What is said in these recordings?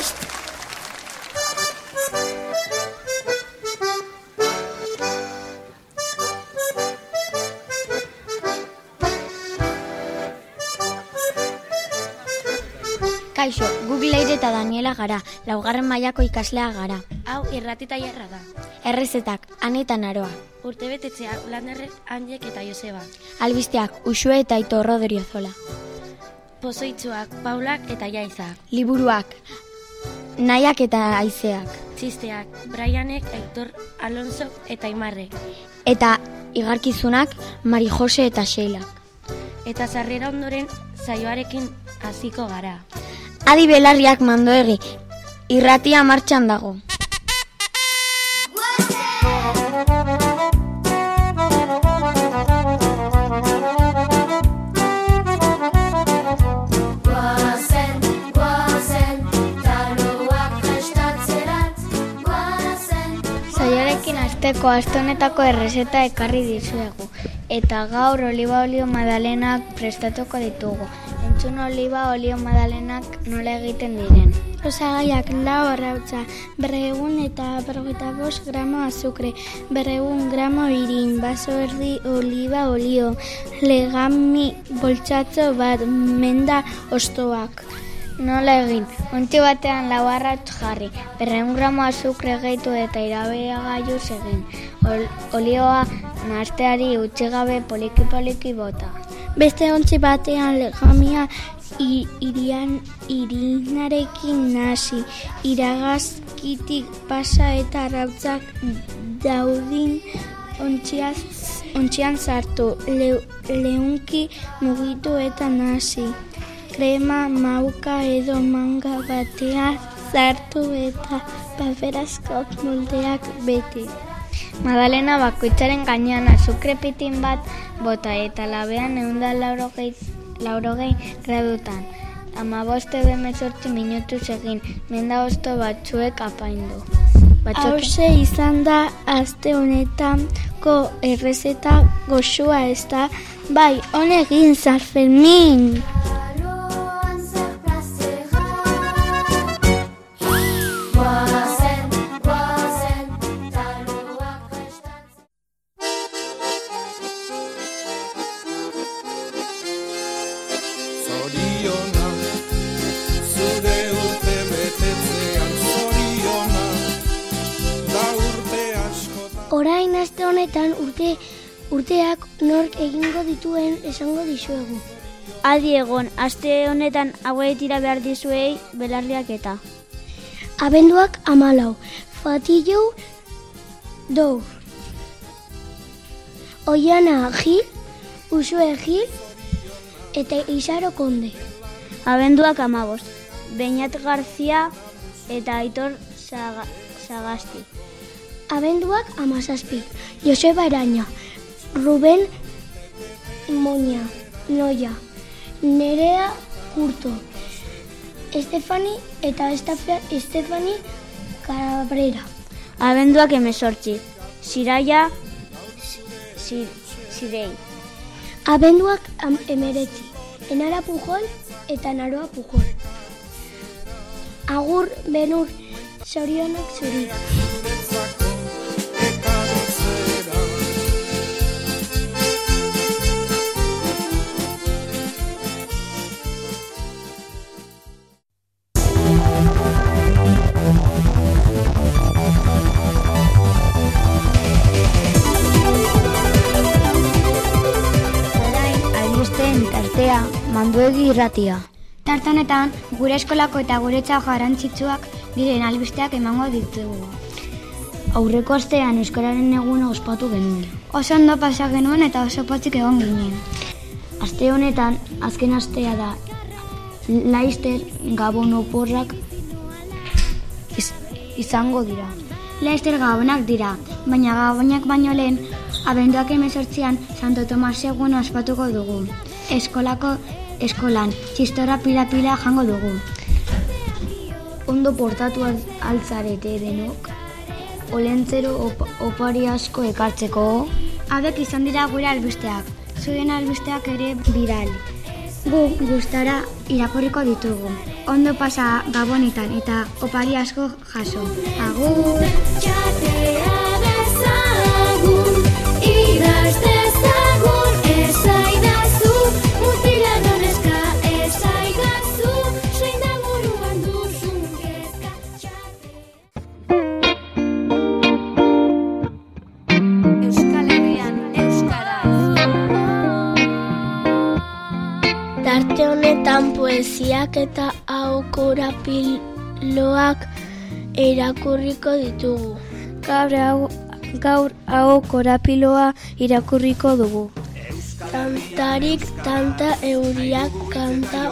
prest! Kaixo, Google Leire eta Daniela gara, laugarren mailako ikaslea gara. Hau irratita jarra da. Errezetak, anetan aroa. Urte betetzea Lanerrek, Andiek eta Joseba. Albisteak, Usue eta Ito Rodriozola. Pozoitzuak, Paulak eta Jaizak. Liburuak, Naiak eta Aizeak. Txisteak, Brianek, Aitor Alonso eta Imarrek. Eta igarkizunak, Mari Jose eta Sheilak. Eta sarrera ondoren zaioarekin hasiko gara. Adi belarriak mandoegi, irratia martxan dago. Asteko astonetako errezeta ekarri dizuegu. Eta gaur oliba olio madalenak prestatuko ditugu. Entzun oliba olio madalenak nola egiten diren. Osagaiak lau arrautza, berregun eta berrogeita bost gramo azukre, berregun gramo irin, baso erdi oliba olio, legami boltsatzo bat, menda ostoak. Nola egin, ontzi batean lau arrautz jarri, berreun gramo azukre gehitu eta irabea gailuz egin. Ol, olioa nasteari utzi gabe poliki-poliki bota. Beste ontzi batean legamia i, irian, irinarekin nasi, iragazkitik pasa eta arrautzak daudin ontziaz, ontzian sartu, Le, leunki mugitu eta nasi. Krema mauka edo manga batean sartu eta paperazko moldeak beti. Madalena bakoitzaren gainean azukre pitin bat bota eta labean eunda laurogei, laurogei gradutan. Ama boste bemezortzi minutuz egin, menda osto batzuek apaindu. Hauze izan da aste honetako errezeta goxua ez da, bai, honegin Zarfermin! Orain aste honetan urte urteak nork egingo dituen esango dizuegu. Adi egon, aste honetan hauei tira behar dizuei belarriak eta. Abenduak amalau, fatillo dou. Oiana Gil, Usue Gil, eta Isaro Konde. Abenduak amabost, Beñat Garzia eta Aitor Saga, Sagasti. Abenduak amazazpi, Joseba Araña, Ruben Moña, Noia, Nerea Curto, Estefani eta Estafa, Estefani Cabrera. Abenduak emezortzi, Siraia si, Sirei. Abenduak am, emeretzi, Enara Pujol eta Naroa Pujol. Agur benur zorionak zuri. Tartea, manduegi irratia. Tartanetan, gure eskolako eta guretza garrantzitsuak diren albisteak emango ditugu. Aurreko astean Euskararen eguna ospatu genuen. Oso ondo pasa genuen eta oso potzik egon ginen. Aste honetan, azken astea da, Laister Gabon oporrak iz, izango dira. Laster gabonak dira, baina gabonak baino lehen, abenduak emezortzian Santo Tomas eguna ospatuko dugu. Eskolako eskolan, txistora pila-pila jango dugu. Ondo portatu al- altzarete denok, olentzero op, opari asko ekartzeko, Habek izan dira gure albisteak, zuen albisteak ere bidali. Gu gustara irakurriko ditugu. Ondo pasa gabonetan eta opari asko jaso. Agur! Poesiak eta aukorapiloak irakurriko ditugu. Gaur hau, gaur hau korapiloa irakurriko dugu. Tantarik tanta euriak kanta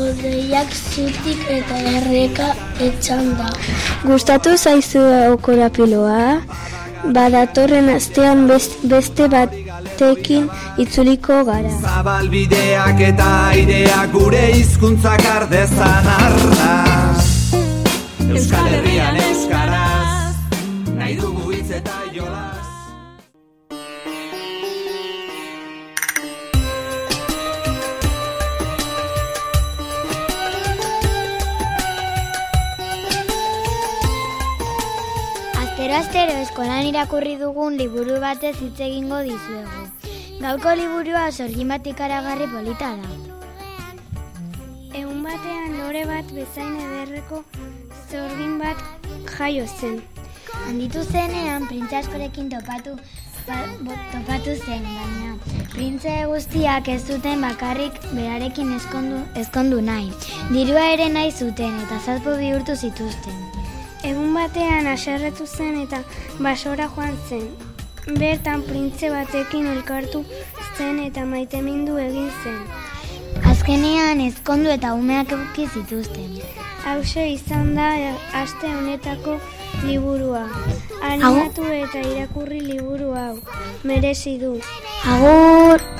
odeiak zutik eta erreka etxanda. Gustatu zaizu hau korapiloa? Badatorren astean best- beste batekin itzuliko gara. Zabalbideak eta aireak gure hizkuntzak ardezan arras Euskal Herrian euskaraz Astero eskolan irakurri dugun liburu batez hitz egingo dizuegu. Gauko liburua sorgin bat ikaragarri polita da. Egun batean lore bat bezain ederreko zorgin bat jaio zen. Handitu zenean printze askorekin topatu ba, topatu zen, baina printze guztiak ez zuten bakarrik berarekin ezkondu, ezkondu nahi. Dirua ere nahi zuten eta zazpo bihurtu zituzten. Egun batean aserretu zen eta basora joan zen. Bertan printze batekin elkartu zen eta maitemindu egin zen. Azkenean ezkondu eta umeak eduki zituzten. Hauxe izan da e, aste honetako liburua. Animatu eta irakurri liburu hau. Merezi du. Agur!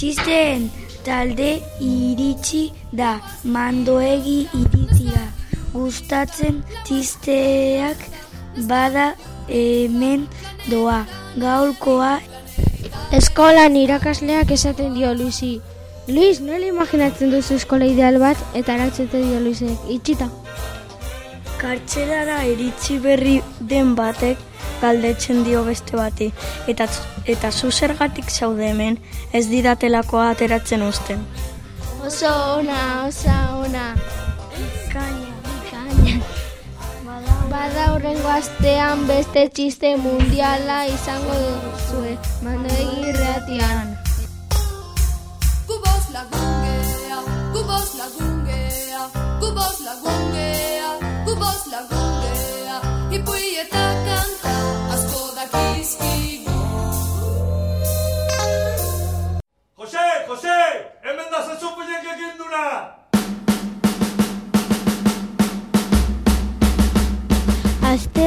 Txisteen talde iritsi da, mandoegi iritzira. Gustatzen txisteak bada hemen doa, gaurkoa. Eskolan irakasleak esaten dio Luisi. Luis, nola imaginatzen duzu eskola ideal bat eta erantzute dio Luisek, itxita. Kartxelara iritsi berri den batek galdetzen dio beste bati eta eta zu zergatik zaude hemen ez didatelako ateratzen uzten. Oso ona, oso ona. Kaina, kaina. Bada horrengo astean beste txiste mundiala izango duzue. Mando egirreatian. Gubos lagungea, gubos lagungea, gubos lagungea, gubos lagungea, ipui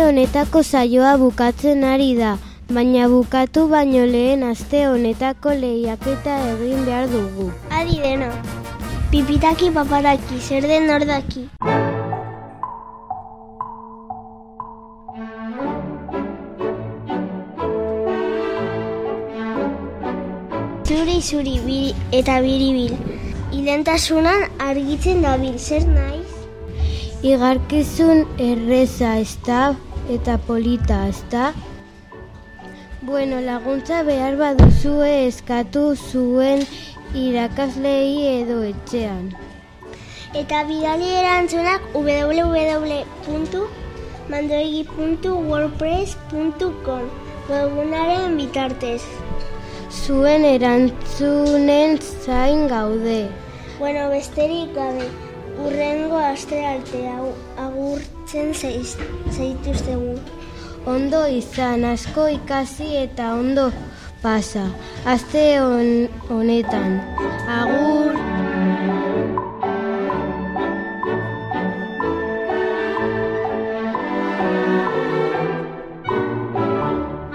honetako saioa bukatzen ari da, baina bukatu baino lehen aste honetako lehiaketa egin behar dugu. Adi dena. Pipitaki paparaki, zer den ordaki. Zuri zuri biri eta biribil. Identasunan argitzen dabil, zer naiz? Igarkizun erreza ezta eta polita ezta. Bueno, laguntza behar baduzue eskatu zuen irakaslei edo etxean. Eta bidali erantzunak www.mandoegi.wordpress.com webgunaren bitartez. Zuen erantzunen zain gaude. Bueno, besterik gabe, urrengo aste arte hau agurtzen zeiz- zaituztegu. Ondo izan, asko ikasi eta ondo pasa. Aste hon- honetan. Agur!